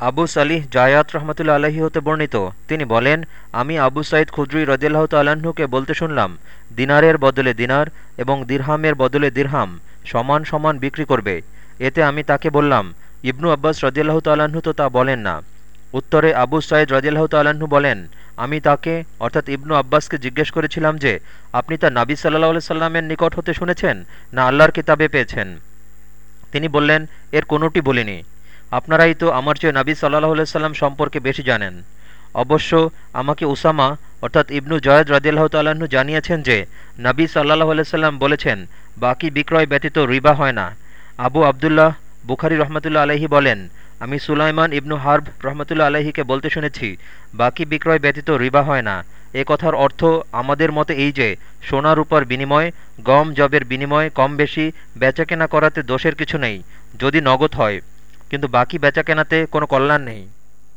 Abu Salih Zayat রহমতুল্লা আলহী হতে বর্ণিত। তিনি বলেন, আমি আবু সাইদ খুদ্রি রদিল্লাহ তাল্লাহ্নকে বলতে শুনলাম, দিনারের বদলে দিনার এবং দিরহামের বদলে দিরহাম সমান সমান বিক্রি করবে। এতে আমি তাকে বললাম, ইবনু আব্বাস রদিয়াল্লাহ তাল্লাহ্ন তো তা বলেন না। উত্তরে আবু সাইদ রদিয়াল্লাহ তাল্লাহ্ন বলেন, আমি তাকে, অর্থাৎ ইবনু আব্বাসকে জিজ্ঞেস করেছিলাম যে, আপনি তা নাবি সাল্লাহ সাল্লামের নিকট হতে শুনেছেন না আল্লাহর কিতাবে পেয়েছেন? তিনি বললেন, এর কোনোটি বলিনি। আপনারাই তো আমার চেয়ে নাবী সাল্লাহ সাল্লাম সম্পর্কে বেশি জানেন। অবশ্য আমাকে উসামা, অর্থাৎ ইবনু জয়দ রাজিয়াল্লাহ তাল্লাহ্ন জানিয়েছেন যে, নবী সাল্লাহ সাল্লাম বলেছেন, বাকি বিক্রয় ব্যতীত রিবা হয় না। আবু আবদুল্লাহ বুখারি রহমতুল্লা আলহি বলেন, আমি সুলাইমান ইবনু হার্ব রহমতুল্লা আলহিকে বলতে শুনেছি, বাকি বিক্রয় ব্যতীত রিবা হয় না। এ কথার অর্থ আমাদের মতে এই যে সোনা রূপার বিনিময়, গম জবের বিনিময়, কম বেশি, বেচাকেনা করাতে দোষের কিছু নেই, যদি নগদ হয়। কিন্তু বাকি বেচাকেনাতে কোনো কল্যাণ নেই।